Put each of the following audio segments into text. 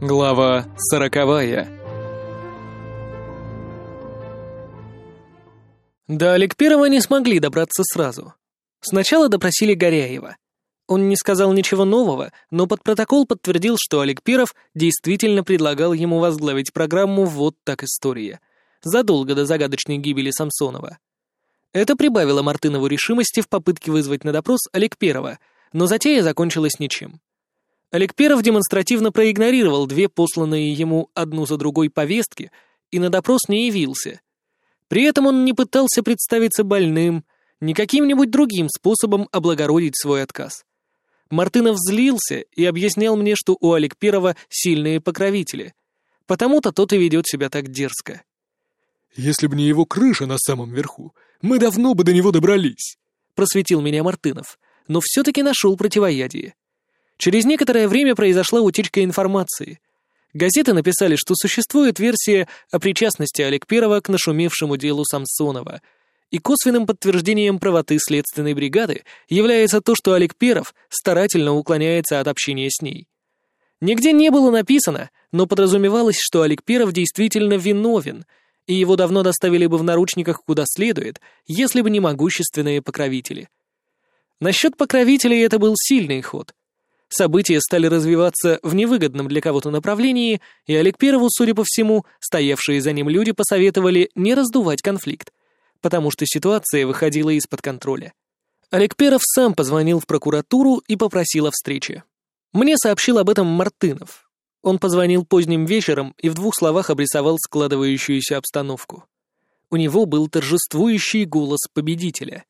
Глава сороковая До Аликперова не смогли добраться сразу. Сначала допросили Горяева. Он не сказал ничего нового, но под протокол подтвердил, что Олег Перов действительно предлагал ему возглавить программу «Вот так история», задолго до загадочной гибели Самсонова. Это прибавило Мартынову решимости в попытке вызвать на допрос Олег Перова, но затея закончилась ничем. Олег Перов демонстративно проигнорировал две посланные ему одну за другой повестки и на допрос не явился. При этом он не пытался представиться больным, ни каким-нибудь другим способом облагородить свой отказ. Мартынов злился и объяснял мне, что у Олег Перова сильные покровители. Потому-то тот и ведет себя так дерзко. «Если бы не его крыша на самом верху, мы давно бы до него добрались», — просветил меня Мартынов, но все-таки нашел противоядие. Через некоторое время произошла утечка информации. Газеты написали, что существует версия о причастности Олег Перова к нашумевшему делу Самсонова, и косвенным подтверждением правоты следственной бригады является то, что Олег Перов старательно уклоняется от общения с ней. Нигде не было написано, но подразумевалось, что Олег Перов действительно виновен, и его давно доставили бы в наручниках куда следует, если бы не могущественные покровители. Насчет покровителей это был сильный ход — События стали развиваться в невыгодном для кого-то направлении, и Олег Перву, судя по всему, стоявшие за ним люди посоветовали не раздувать конфликт, потому что ситуация выходила из-под контроля. Олег Перов сам позвонил в прокуратуру и попросил о встрече. Мне сообщил об этом Мартынов. Он позвонил поздним вечером и в двух словах обрисовал складывающуюся обстановку. У него был торжествующий голос победителя.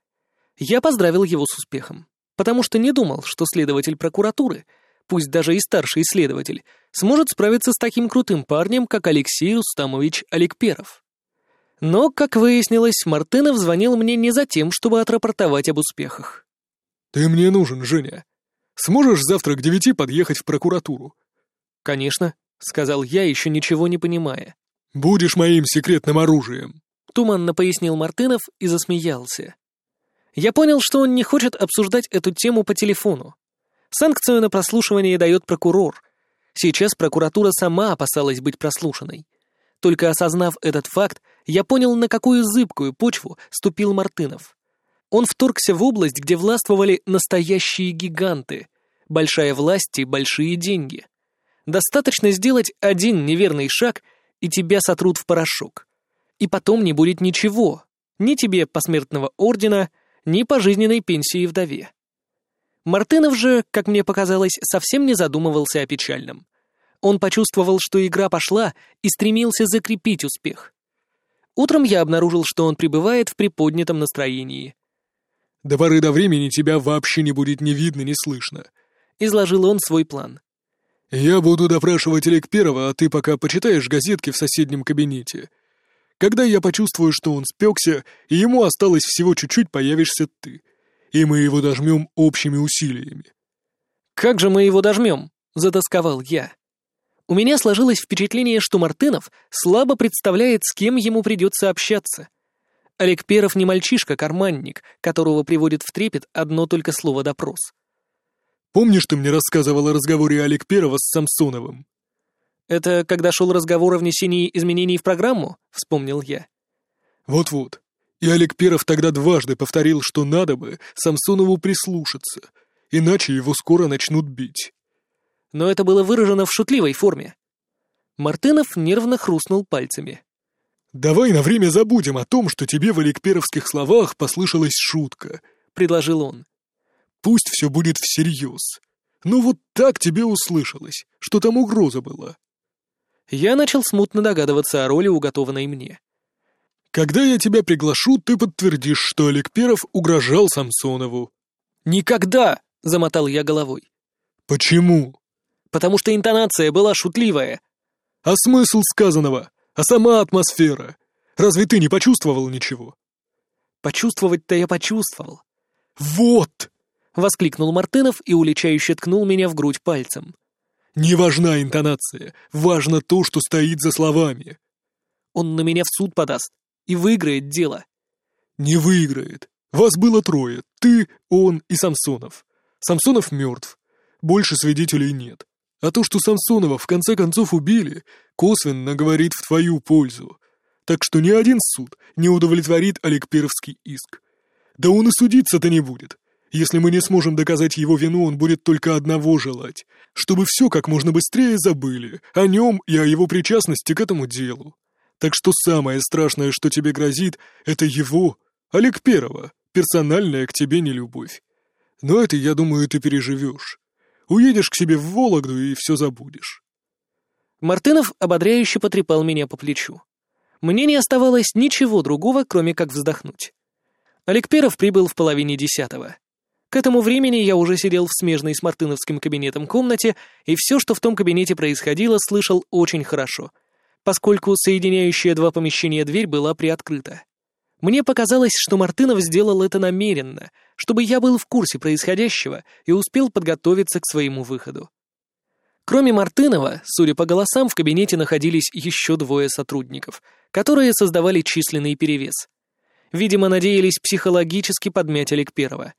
Я поздравил его с успехом потому что не думал, что следователь прокуратуры, пусть даже и старший следователь, сможет справиться с таким крутым парнем, как Алексей Устамович Аликперов. Но, как выяснилось, Мартынов звонил мне не за тем, чтобы отрапортовать об успехах. «Ты мне нужен, Женя. Сможешь завтра к девяти подъехать в прокуратуру?» «Конечно», — сказал я, еще ничего не понимая. «Будешь моим секретным оружием», — туманно пояснил Мартынов и засмеялся. Я понял, что он не хочет обсуждать эту тему по телефону. Санкцию на прослушивание дает прокурор. Сейчас прокуратура сама опасалась быть прослушанной. Только осознав этот факт, я понял, на какую зыбкую почву ступил Мартынов. Он вторгся в область, где властвовали настоящие гиганты. Большая власть и большие деньги. Достаточно сделать один неверный шаг, и тебя сотрут в порошок. И потом не будет ничего. Ни тебе посмертного ордена, ни пожизненной пенсии вдове. Мартынов же, как мне показалось, совсем не задумывался о печальном. Он почувствовал, что игра пошла, и стремился закрепить успех. Утром я обнаружил, что он пребывает в приподнятом настроении. «До поры до времени тебя вообще не будет ни видно, ни слышно», — изложил он свой план. «Я буду допрашивать Олег Первого, а ты пока почитаешь газетки в соседнем кабинете. Когда я почувствую, что он спекся, и ему осталось всего чуть-чуть, появишься ты. И мы его дожмем общими усилиями». «Как же мы его дожмем?» — затасковал я. У меня сложилось впечатление, что Мартынов слабо представляет, с кем ему придется общаться. Олег Перов не мальчишка-карманник, которого приводит в трепет одно только слово «допрос». «Помнишь, ты мне рассказывал о разговоре Олег Перова с Самсоновым?» «Это когда шел разговор о внесении изменений в программу?» — вспомнил я. «Вот-вот. И Олег Перов тогда дважды повторил, что надо бы Самсонову прислушаться, иначе его скоро начнут бить». Но это было выражено в шутливой форме. Мартынов нервно хрустнул пальцами. «Давай на время забудем о том, что тебе в Олегперовских словах послышалась шутка», — предложил он. «Пусть все будет всерьез. Ну вот так тебе услышалось, что там угроза была я начал смутно догадываться о роли, уготованной мне. «Когда я тебя приглашу, ты подтвердишь, что Олег Перов угрожал Самсонову». «Никогда!» — замотал я головой. «Почему?» «Потому что интонация была шутливая». «А смысл сказанного? А сама атмосфера? Разве ты не почувствовал ничего?» «Почувствовать-то я почувствовал». «Вот!» — воскликнул Мартынов и уличающе ткнул меня в грудь пальцем. Не важна интонация, важно то, что стоит за словами. Он на меня в суд подаст и выиграет дело. Не выиграет. Вас было трое. Ты, он и Самсонов. Самсонов мертв. Больше свидетелей нет. А то, что Самсонова в конце концов убили, косвенно говорит в твою пользу. Так что ни один суд не удовлетворит Олегперовский иск. Да он и судиться-то не будет. Если мы не сможем доказать его вину, он будет только одного желать, чтобы все как можно быстрее забыли о нем и о его причастности к этому делу. Так что самое страшное, что тебе грозит, это его, Олег Перова, персональная к тебе нелюбовь. Но это, я думаю, ты переживешь. Уедешь к себе в Вологду и все забудешь. Мартынов ободряюще потрепал меня по плечу. Мне не оставалось ничего другого, кроме как вздохнуть. Олег Перов прибыл в половине десятого. К этому времени я уже сидел в смежной с Мартыновским кабинетом комнате, и все, что в том кабинете происходило, слышал очень хорошо, поскольку соединяющая два помещения дверь была приоткрыта. Мне показалось, что Мартынов сделал это намеренно, чтобы я был в курсе происходящего и успел подготовиться к своему выходу. Кроме Мартынова, судя по голосам, в кабинете находились еще двое сотрудников, которые создавали численный перевес. Видимо, надеялись психологически подмять Олег Первого.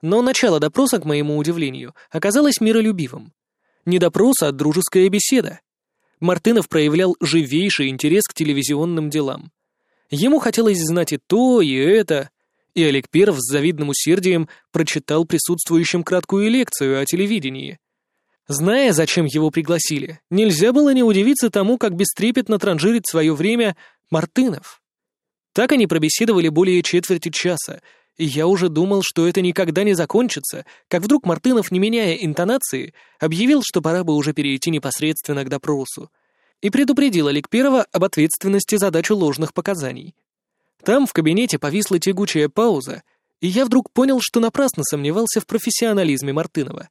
Но начало допроса, к моему удивлению, оказалось миролюбивым. Не допрос, а дружеская беседа. Мартынов проявлял живейший интерес к телевизионным делам. Ему хотелось знать и то, и это. И Олег Перов с завидным усердием прочитал присутствующим краткую лекцию о телевидении. Зная, зачем его пригласили, нельзя было не удивиться тому, как бестрепетно транжирит свое время Мартынов. Так они пробеседовали более четверти часа, и я уже думал, что это никогда не закончится, как вдруг Мартынов, не меняя интонации, объявил, что пора бы уже перейти непосредственно к допросу, и предупредил Олег Первого об ответственности за дачу ложных показаний. Там, в кабинете, повисла тягучая пауза, и я вдруг понял, что напрасно сомневался в профессионализме Мартынова.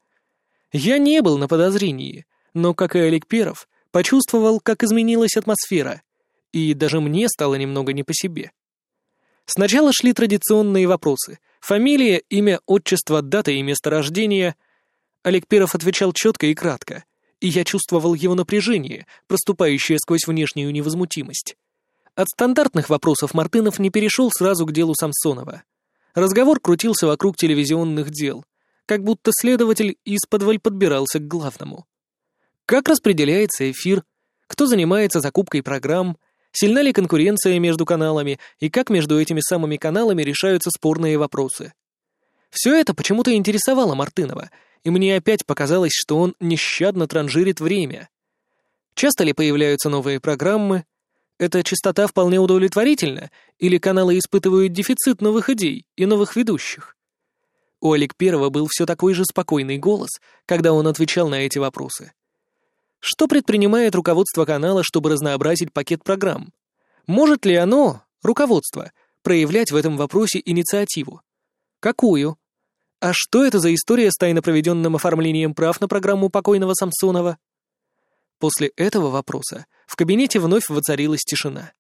Я не был на подозрении, но, как и Олег Перов, почувствовал, как изменилась атмосфера, и даже мне стало немного не по себе. Сначала шли традиционные вопросы. Фамилия, имя, отчество, дата и место рождения. Олег Перов отвечал четко и кратко, и я чувствовал его напряжение, проступающее сквозь внешнюю невозмутимость. От стандартных вопросов Мартынов не перешел сразу к делу Самсонова. Разговор крутился вокруг телевизионных дел, как будто следователь из-под подбирался к главному. Как распределяется эфир, кто занимается закупкой программ, Сильна ли конкуренция между каналами и как между этими самыми каналами решаются спорные вопросы? Все это почему-то интересовало Мартынова, и мне опять показалось, что он нещадно транжирит время. Часто ли появляются новые программы? Эта частота вполне удовлетворительна, или каналы испытывают дефицит новых идей и новых ведущих? У Олег Первого был все такой же спокойный голос, когда он отвечал на эти вопросы. Что предпринимает руководство канала, чтобы разнообразить пакет программ? Может ли оно, руководство, проявлять в этом вопросе инициативу? Какую? А что это за история с тайно проведенным оформлением прав на программу покойного Самсонова? После этого вопроса в кабинете вновь воцарилась тишина.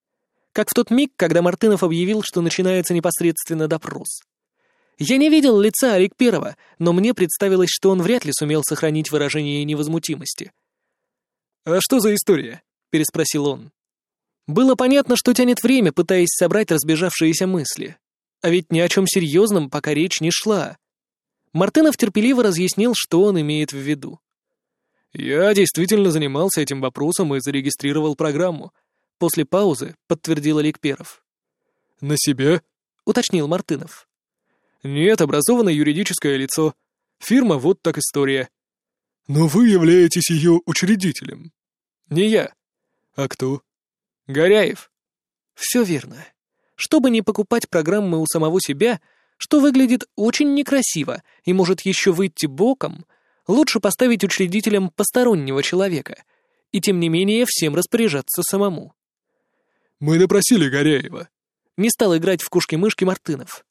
Как в тот миг, когда Мартынов объявил, что начинается непосредственно допрос. Я не видел лица Олег Первого, но мне представилось, что он вряд ли сумел сохранить выражение невозмутимости — «А что за история?» — переспросил он. Было понятно, что тянет время, пытаясь собрать разбежавшиеся мысли. А ведь ни о чем серьезном пока речь не шла. Мартынов терпеливо разъяснил, что он имеет в виду. «Я действительно занимался этим вопросом и зарегистрировал программу». После паузы подтвердил Олег Перов. «На себя?» — уточнил Мартынов. «Нет, образованное юридическое лицо. Фирма, вот так история». «Но вы являетесь ее учредителем». «Не я». «А кто?» «Горяев». «Все верно. Чтобы не покупать программы у самого себя, что выглядит очень некрасиво и может еще выйти боком, лучше поставить учредителем постороннего человека и, тем не менее, всем распоряжаться самому». «Мы допросили Горяева». Не стал играть в кушки-мышки Мартынов.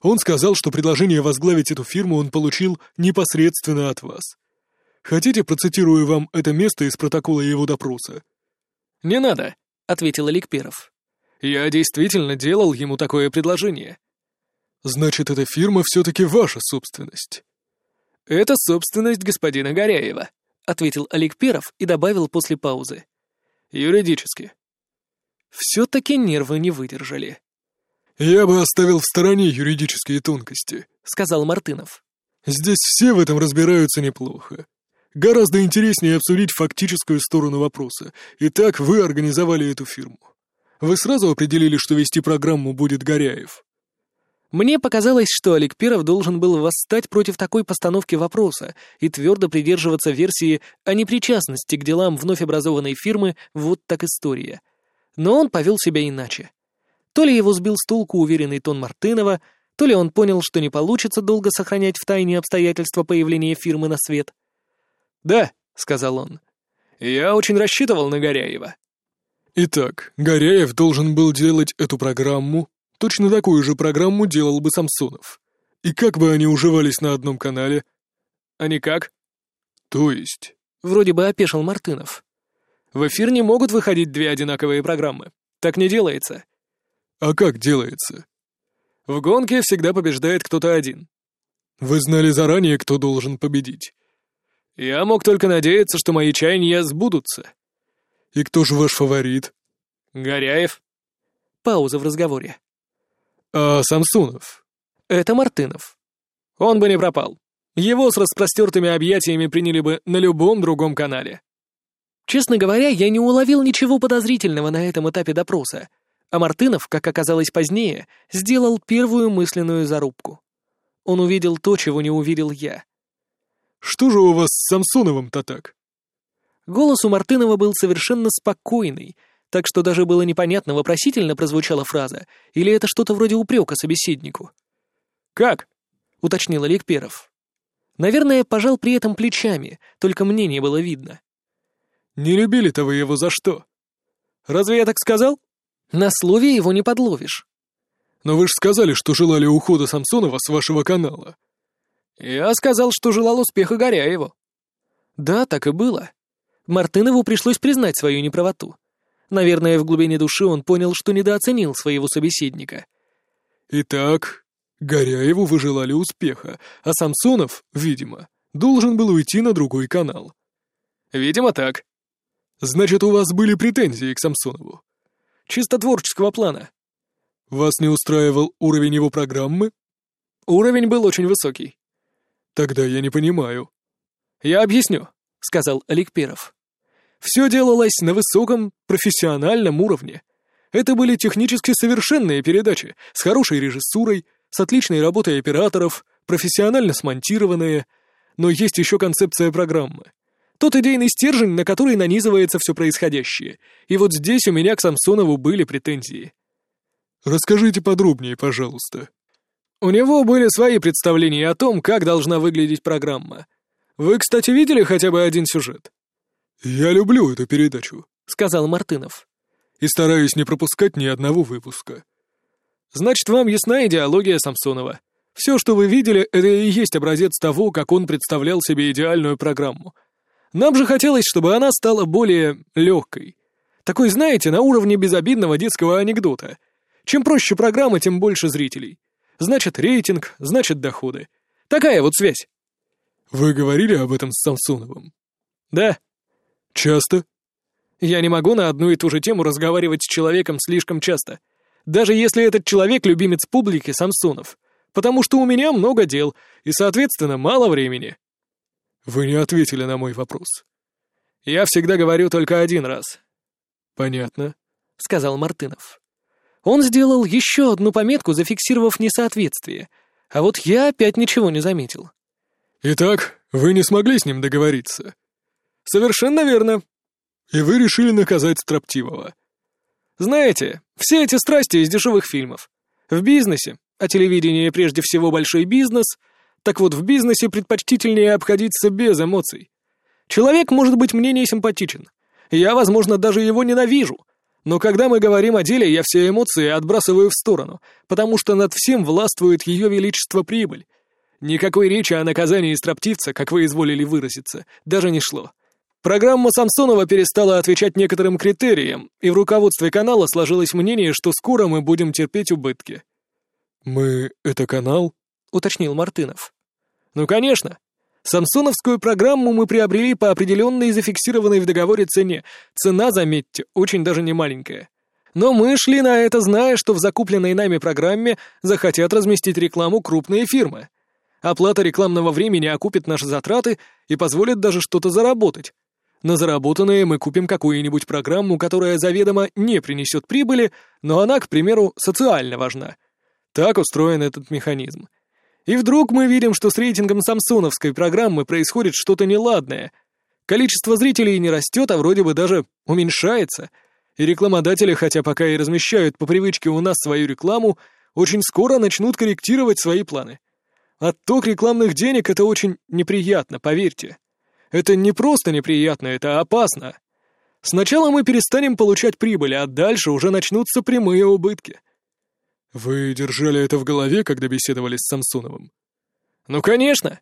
Он сказал, что предложение возглавить эту фирму он получил непосредственно от вас. Хотите, процитирую вам это место из протокола его допроса?» «Не надо», — ответил Олег Перов. «Я действительно делал ему такое предложение». «Значит, эта фирма все-таки ваша собственность?» «Это собственность господина Горяева», — ответил Олег Перов и добавил после паузы. «Юридически». Все-таки нервы не выдержали. «Я бы оставил в стороне юридические тонкости», — сказал Мартынов. «Здесь все в этом разбираются неплохо. Гораздо интереснее обсудить фактическую сторону вопроса. Итак, вы организовали эту фирму. Вы сразу определили, что вести программу будет Горяев? Мне показалось, что Олег Перов должен был восстать против такой постановки вопроса и твердо придерживаться версии о непричастности к делам вновь образованной фирмы «Вот так история». Но он повел себя иначе. То ли его сбил с толку уверенный тон Мартынова, то ли он понял, что не получится долго сохранять в тайне обстоятельства появления фирмы на свет. «Да», — сказал он, — «я очень рассчитывал на Горяева». Итак, Горяев должен был делать эту программу, Точно такую же программу делал бы Самсонов. И как бы они уживались на одном канале? А никак. То есть? Вроде бы опешил Мартынов. В эфир не могут выходить две одинаковые программы. Так не делается. А как делается? В гонке всегда побеждает кто-то один. Вы знали заранее, кто должен победить. Я мог только надеяться, что мои чаяния сбудутся. И кто же ваш фаворит? Горяев. Пауза в разговоре. «А Самсунов?» «Это Мартынов. Он бы не пропал. Его с распростертыми объятиями приняли бы на любом другом канале». Честно говоря, я не уловил ничего подозрительного на этом этапе допроса, а Мартынов, как оказалось позднее, сделал первую мысленную зарубку. Он увидел то, чего не увидел я. «Что же у вас с Самсоновым-то так?» Голос у Мартынова был совершенно спокойный, так что даже было непонятно, вопросительно прозвучала фраза, или это что-то вроде упрека собеседнику. «Как?» — уточнил Олег Перов. Наверное, пожал при этом плечами, только мне не было видно. «Не любили-то вы его за что?» «Разве я так сказал?» «На слове его не подловишь». «Но вы же сказали, что желали ухода Самсонова с вашего канала». «Я сказал, что желал успеха Горяеву». «Да, так и было. Мартынову пришлось признать свою неправоту. Наверное, в глубине души он понял, что недооценил своего собеседника. «Итак, Горяеву вы желали успеха, а Самсонов, видимо, должен был уйти на другой канал». «Видимо, так». «Значит, у вас были претензии к Самсонову?» «Чисто творческого плана». «Вас не устраивал уровень его программы?» «Уровень был очень высокий». «Тогда я не понимаю». «Я объясню», — сказал Олег Перов. Все делалось на высоком профессиональном уровне. Это были технически совершенные передачи, с хорошей режиссурой, с отличной работой операторов, профессионально смонтированные. Но есть еще концепция программы. Тот идейный стержень, на который нанизывается все происходящее. И вот здесь у меня к Самсонову были претензии. «Расскажите подробнее, пожалуйста». У него были свои представления о том, как должна выглядеть программа. Вы, кстати, видели хотя бы один сюжет? «Я люблю эту передачу», — сказал Мартынов. «И стараюсь не пропускать ни одного выпуска». «Значит, вам ясна идеология Самсонова. Все, что вы видели, это и есть образец того, как он представлял себе идеальную программу. Нам же хотелось, чтобы она стала более легкой. Такой, знаете, на уровне безобидного детского анекдота. Чем проще программа, тем больше зрителей. Значит, рейтинг, значит, доходы. Такая вот связь». «Вы говорили об этом с Самсоновым?» «Да», Часто? Я не могу на одну и ту же тему разговаривать с человеком слишком часто. Даже если этот человек любимец публики Самсонов. Потому что у меня много дел, и, соответственно, мало времени. Вы не ответили на мой вопрос. Я всегда говорю только один раз. Понятно, сказал Мартынов. Он сделал еще одну пометку, зафиксировав несоответствие, а вот я опять ничего не заметил. Итак, вы не смогли с ним договориться? «Совершенно верно». «И вы решили наказать Строптивого?» «Знаете, все эти страсти из дешевых фильмов. В бизнесе, а телевидение прежде всего большой бизнес, так вот в бизнесе предпочтительнее обходиться без эмоций. Человек может быть мне не симпатичен. Я, возможно, даже его ненавижу. Но когда мы говорим о деле, я все эмоции отбрасываю в сторону, потому что над всем властвует ее величество прибыль. Никакой речи о наказании строптивца, как вы изволили выразиться, даже не шло. Программа Самсонова перестала отвечать некоторым критериям, и в руководстве канала сложилось мнение, что скоро мы будем терпеть убытки. «Мы — это канал?» — уточнил Мартынов. «Ну, конечно. Самсоновскую программу мы приобрели по определенной и зафиксированной в договоре цене. Цена, заметьте, очень даже не маленькая. Но мы шли на это, зная, что в закупленной нами программе захотят разместить рекламу крупные фирмы. Оплата рекламного времени окупит наши затраты и позволит даже что-то заработать. На заработанное мы купим какую-нибудь программу, которая заведомо не принесет прибыли, но она, к примеру, социально важна. Так устроен этот механизм. И вдруг мы видим, что с рейтингом самсоновской программы происходит что-то неладное. Количество зрителей не растет, а вроде бы даже уменьшается. И рекламодатели, хотя пока и размещают по привычке у нас свою рекламу, очень скоро начнут корректировать свои планы. Отток рекламных денег — это очень неприятно, поверьте. Это не просто неприятно, это опасно. Сначала мы перестанем получать прибыль, а дальше уже начнутся прямые убытки. Вы держали это в голове, когда беседовали с Самсоновым? Ну, конечно.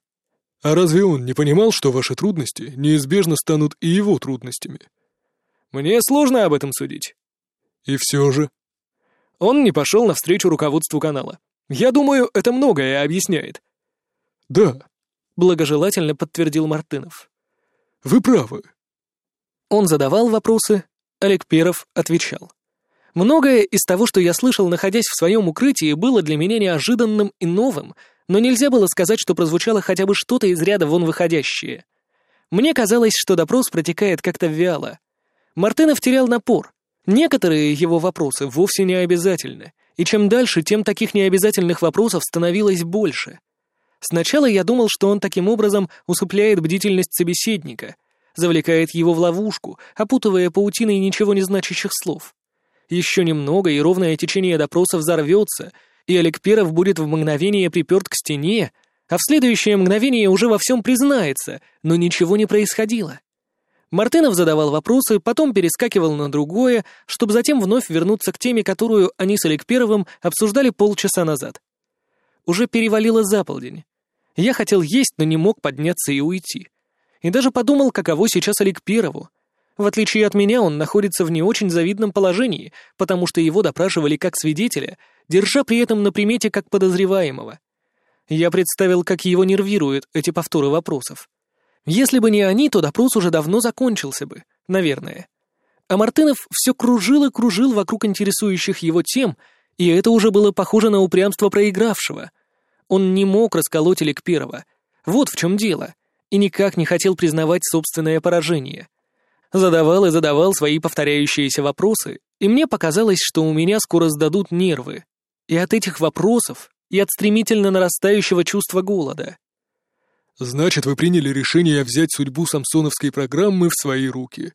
А разве он не понимал, что ваши трудности неизбежно станут и его трудностями? Мне сложно об этом судить. И все же. Он не пошел навстречу руководству канала. Я думаю, это многое объясняет. «Да», — благожелательно подтвердил Мартынов. «Вы правы». Он задавал вопросы, Олег Перов отвечал. Многое из того, что я слышал, находясь в своем укрытии, было для меня неожиданным и новым, но нельзя было сказать, что прозвучало хотя бы что-то из ряда вон выходящее. Мне казалось, что допрос протекает как-то вяло. Мартынов терял напор. Некоторые его вопросы вовсе не обязательны, и чем дальше, тем таких необязательных вопросов становилось больше — Сначала я думал, что он таким образом усыпляет бдительность собеседника, завлекает его в ловушку, опутывая паутиной ничего не значащих слов. Еще немного, и ровное течение допроса взорвется, и Олег Перов будет в мгновение приперт к стене, а в следующее мгновение уже во всем признается, но ничего не происходило. Мартынов задавал вопросы, потом перескакивал на другое, чтобы затем вновь вернуться к теме, которую они с Олег Первым обсуждали полчаса назад. Уже перевалило за полдень. Я хотел есть, но не мог подняться и уйти. И даже подумал, каково сейчас Олег Перову. В отличие от меня, он находится в не очень завидном положении, потому что его допрашивали как свидетеля, держа при этом на примете как подозреваемого. Я представил, как его нервируют эти повторы вопросов. Если бы не они, то допрос уже давно закончился бы, наверное. А Мартынов все кружил и кружил вокруг интересующих его тем, и это уже было похоже на упрямство проигравшего — он не мог расколоть Эликпирова. Вот в чем дело. И никак не хотел признавать собственное поражение. Задавал и задавал свои повторяющиеся вопросы, и мне показалось, что у меня скоро сдадут нервы. И от этих вопросов, и от стремительно нарастающего чувства голода. «Значит, вы приняли решение взять судьбу самсоновской программы в свои руки?»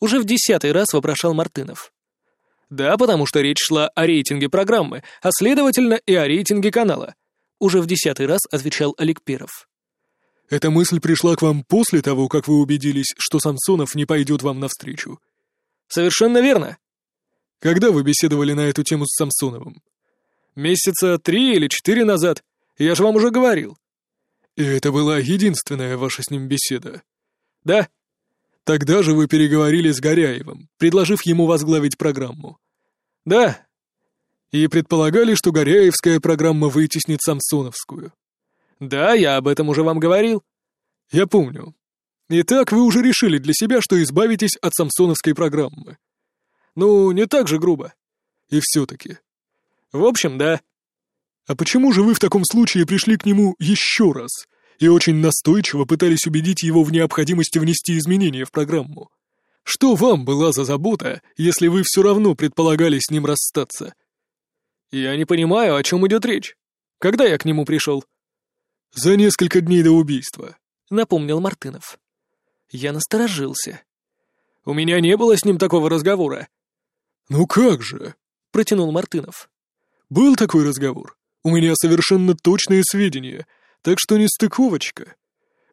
Уже в десятый раз вопрошал Мартынов. «Да, потому что речь шла о рейтинге программы, а следовательно и о рейтинге канала уже в десятый раз отвечал Олег Перов. «Эта мысль пришла к вам после того, как вы убедились, что Самсонов не пойдет вам навстречу?» «Совершенно верно». «Когда вы беседовали на эту тему с Самсоновым?» «Месяца три или четыре назад. Я же вам уже говорил». «И это была единственная ваша с ним беседа?» «Да». «Тогда же вы переговорили с Горяевым, предложив ему возглавить программу?» «Да, и предполагали, что Горяевская программа вытеснит Самсоновскую. Да, я об этом уже вам говорил. Я помню. Итак, вы уже решили для себя, что избавитесь от Самсоновской программы. Ну, не так же грубо. И все-таки. В общем, да. А почему же вы в таком случае пришли к нему еще раз и очень настойчиво пытались убедить его в необходимости внести изменения в программу? Что вам была за забота, если вы все равно предполагали с ним расстаться? «Я не понимаю, о чем идет речь. Когда я к нему пришел?» «За несколько дней до убийства», — напомнил Мартынов. Я насторожился. «У меня не было с ним такого разговора». «Ну как же?» — протянул Мартынов. «Был такой разговор. У меня совершенно точные сведения, так что не стыковочка.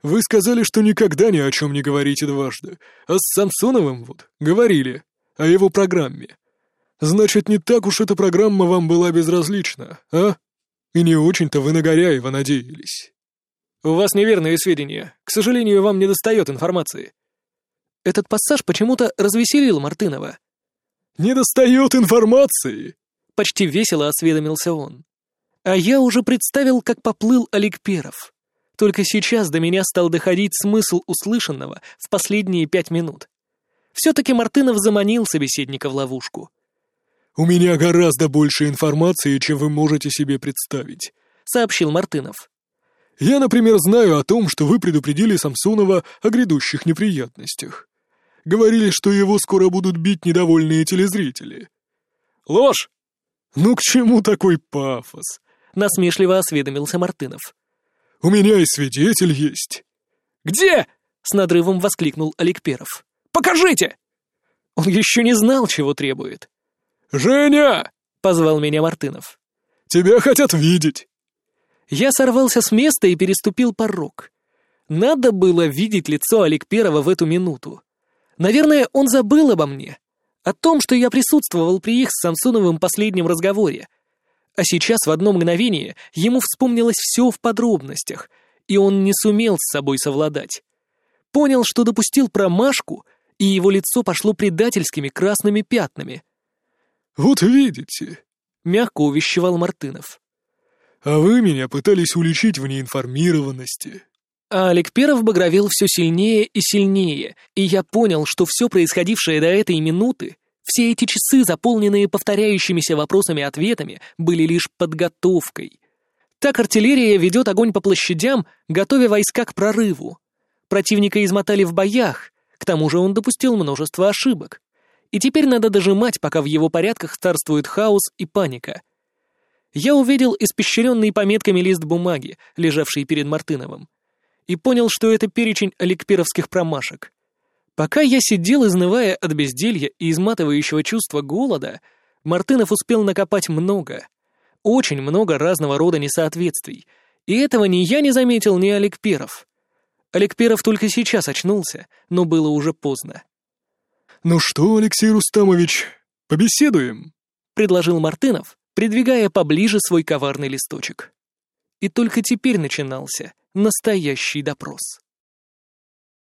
Вы сказали, что никогда ни о чем не говорите дважды, а с Самсоновым вот говорили, о его программе. Значит, не так уж эта программа вам была безразлична, а? И не очень-то вы на Горяева надеялись. У вас неверные сведения. К сожалению, вам не достает информации. Этот пассаж почему-то развеселил Мартынова. «Не достает информации!» Почти весело осведомился он. А я уже представил, как поплыл Олег Перов. Только сейчас до меня стал доходить смысл услышанного в последние пять минут. Все-таки Мартынов заманил собеседника в ловушку. «У меня гораздо больше информации, чем вы можете себе представить», — сообщил Мартынов. Я, например, знаю о том, что вы предупредили Самсонова о грядущих неприятностях. Говорили, что его скоро будут бить недовольные телезрители. Ложь! Ну к чему такой пафос? Насмешливо осведомился Мартынов. У меня и свидетель есть. Где? С надрывом воскликнул Аликперов. Покажите! Он еще не знал, чего требует. «Женя!» — позвал меня Мартынов. «Тебя хотят видеть!» Я сорвался с места и переступил порог. Надо было видеть лицо Аликперова в эту минуту. Наверное, он забыл обо мне. О том, что я присутствовал при их с Самсоновым последнем разговоре. А сейчас в одно мгновение ему вспомнилось все в подробностях, и он не сумел с собой совладать. Понял, что допустил промашку, и его лицо пошло предательскими красными пятнами. «Вот видите», — мягко увещевал Мартынов. «А вы меня пытались уличить в неинформированности». А Олег Перов багровел все сильнее и сильнее, и я понял, что все происходившее до этой минуты, все эти часы, заполненные повторяющимися вопросами-ответами, были лишь подготовкой. Так артиллерия ведет огонь по площадям, готовя войска к прорыву. Противника измотали в боях, к тому же он допустил множество ошибок. И теперь надо дожимать, пока в его порядках царствует хаос и паника. Я увидел испещренный пометками лист бумаги, лежавший перед Мартыновым и понял, что это перечень аликперовских промашек. Пока я сидел, изнывая от безделья и изматывающего чувства голода, Мартынов успел накопать много, очень много разного рода несоответствий, и этого ни я не заметил, ни Олег Перов. Олег Перов только сейчас очнулся, но было уже поздно. «Ну что, Алексей Рустамович, побеседуем?» — предложил Мартынов, придвигая поближе свой коварный листочек. И только теперь начинался настоящий допрос.